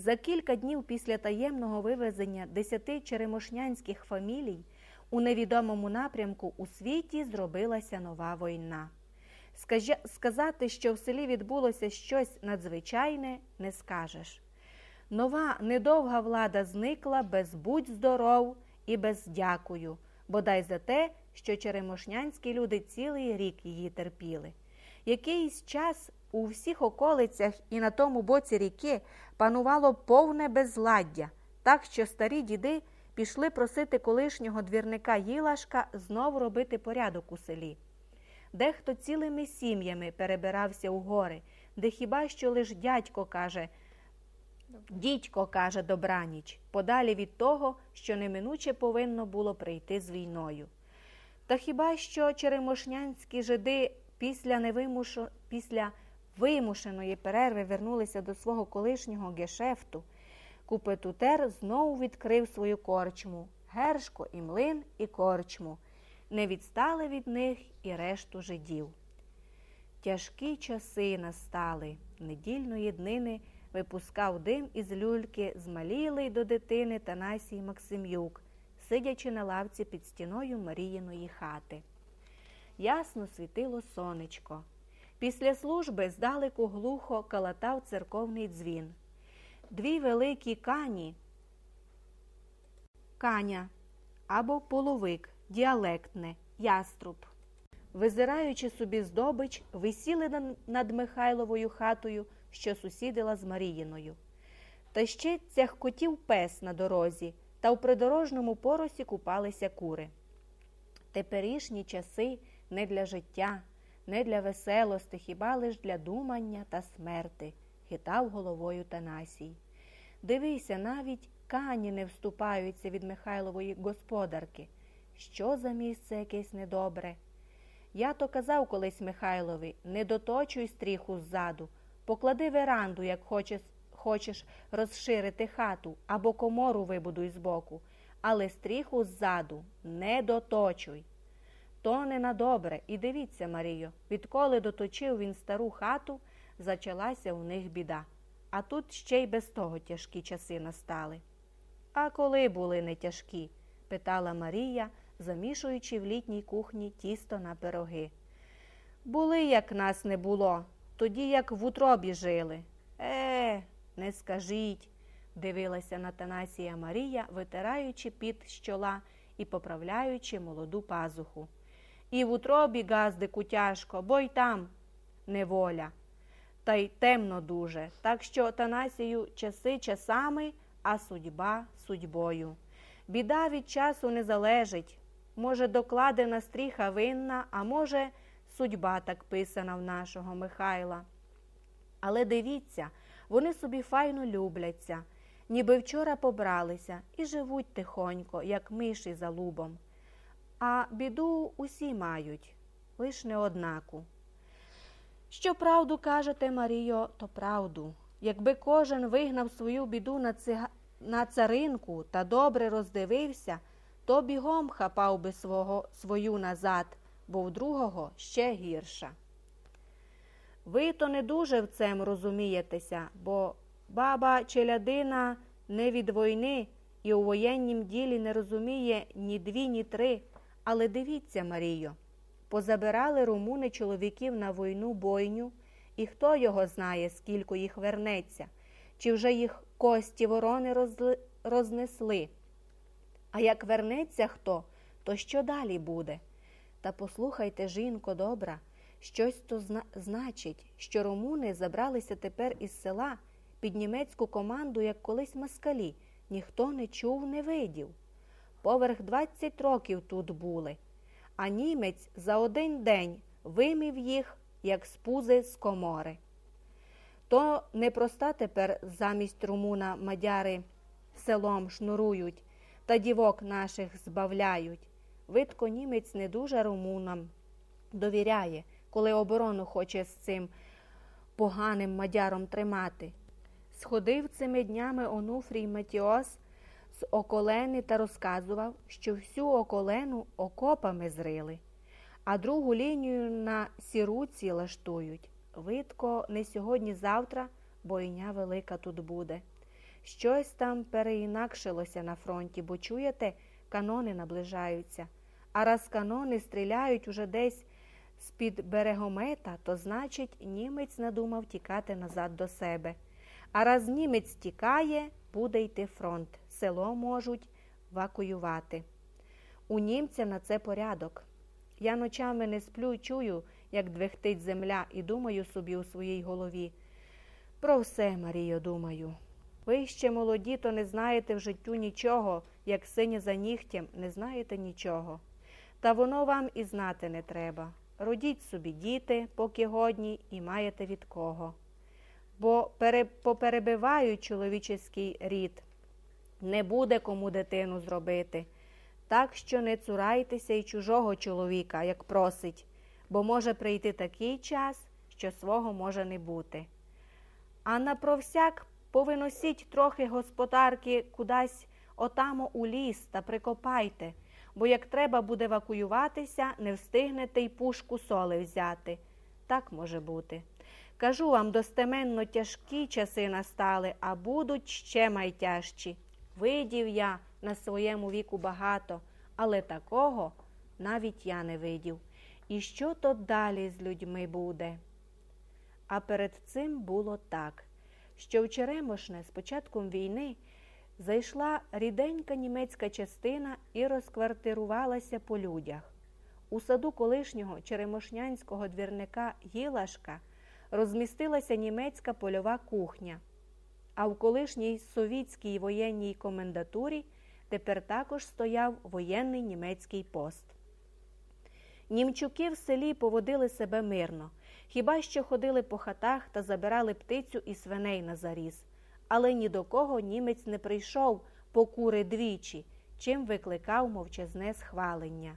За кілька днів після таємного вивезення десяти черемошнянських фамілій у невідомому напрямку у світі зробилася нова війна. Сказати, що в селі відбулося щось надзвичайне, не скажеш. Нова недовга влада зникла без будь здоров і без дякую, бодай за те, що черемошнянські люди цілий рік її терпіли. Якийсь час у всіх околицях і на тому боці ріки панувало повне безладдя, так що старі діди пішли просити колишнього двірника Їлашка знов робити порядок у селі. Дехто цілими сім'ями перебирався у гори, де хіба що лиш дядько каже, дідько каже добраніч, подалі від того, що неминуче повинно було прийти з війною. Та хіба що черемошнянські жиди після, невимушо... після вимушеної перерви вернулися до свого колишнього гешефту, Купетутер знову відкрив свою корчму, гершко і млин і корчму. Не відстали від них і решту жидів. Тяжкі часи настали. Недільної днини випускав дим із люльки змалілий до дитини Танасій Максимюк, сидячи на лавці під стіною Маріїної хати. Ясно світило сонечко. Після служби здалеку глухо калатав церковний дзвін. Дві великі кані, каня або половик, діалектне, яструб. Визираючи собі здобич, висіли над Михайловою хатою, що сусідила з Маріїною. Та ще цяхкотів пес на дорозі, та в придорожному поросі купалися кури. Теперішні часи не для життя, не для веселости, хіба лиш для думання та смерти, хитав головою Танасій. Дивися, навіть кані не вступаються від Михайлової господарки. Що за місце якесь недобре? Я то казав колись Михайлові, не доточуй стріху ззаду, поклади веранду, як хочеш, хочеш розширити хату, або комору вибудуй збоку, але стріху ззаду не доточуй. То не на добре. І дивіться, Марію, відколи доточив він стару хату, зачалася у них біда. А тут ще й без того тяжкі часи настали. А коли були не тяжкі? питала Марія, замішуючи в літній кухні тісто на пироги. Були, як нас не було, тоді як в утробі жили. Е, не скажіть, дивилася на Танасія Марія, витираючи під з чола і поправляючи молоду пазуху. І в утробі газдику тяжко, бо й там неволя. Та й темно дуже, так що Танасію часи часами, а судьба судьбою. Біда від часу не залежить. Може, докладена стріха винна, а може, судьба так писана в нашого Михайла. Але дивіться, вони собі файно любляться, ніби вчора побралися і живуть тихонько, як миші за лубом. А біду усі мають, лиш не однаку. Що правду кажете, Маріо, то правду. Якби кожен вигнав свою біду на, цига... на царинку та добре роздивився, то бігом хапав би свого... свою назад, бо в другого ще гірша. Ви то не дуже в цем розумієтеся, бо баба челядина не від війни і у воєннім ділі не розуміє ні дві, ні три. Але дивіться, Марію, позабирали румуни чоловіків на війну бойню, і хто його знає, скільки їх вернеться, чи вже їх кості ворони рознесли. А як вернеться хто, то що далі буде? Та послухайте, жінко добра, щось то зна... значить, що румуни забралися тепер із села під німецьку команду, як колись москалі, ніхто не чув, не видів. Поверх 20 років тут були, а німець за один день вимів їх, як з пузи з комори. То непроста тепер замість румуна мадяри селом шнурують та дівок наших збавляють. Видко німець не дуже румунам довіряє, коли оборону хоче з цим поганим мадяром тримати. Сходив цими днями Онуфрій Метіос з околени та розказував, що всю околену окопами зрили, а другу лінію на сіруці лаштують. Видко, не сьогодні-завтра бойня велика тут буде. Щось там переінакшилося на фронті, бо чуєте, канони наближаються. А раз канони стріляють уже десь з-під берегомета, то значить, німець надумав тікати назад до себе. А раз німець тікає, буде йти фронт. Село можуть вакуювати. У німця на це порядок. Я ночами не сплю й чую, як двехтить земля, і думаю собі у своїй голові. Про все, Марію, думаю. Ви ще молоді, то не знаєте в життю нічого, як синя за нігтям, не знаєте нічого. Та воно вам і знати не треба. Родіть собі діти, поки годні, і маєте від кого. Бо пере, поперебивають чоловічий рід. Не буде кому дитину зробити. Так що не цурайтеся й чужого чоловіка, як просить, бо може прийти такий час, що свого може не бути. А на провсяк повиносіть трохи господарки кудись отамо у ліс та прикопайте, бо як треба буде евакуюватися, не встигнете й пушку соли взяти. Так може бути. Кажу вам, достеменно тяжкі часи настали, а будуть ще майтяжчі. Видів я на своєму віку багато, але такого навіть я не видів. І що то далі з людьми буде? А перед цим було так, що в Черемошне з початком війни зайшла ріденька німецька частина і розквартирувалася по людях. У саду колишнього черемошнянського двірника Гілашка розмістилася німецька польова кухня, а в колишній совітській воєнній комендатурі тепер також стояв воєнний німецький пост. Німчуки в селі поводили себе мирно, хіба що ходили по хатах та забирали птицю і свиней на заріз. Але ні до кого німець не прийшов по кури двічі, чим викликав мовчазне схвалення.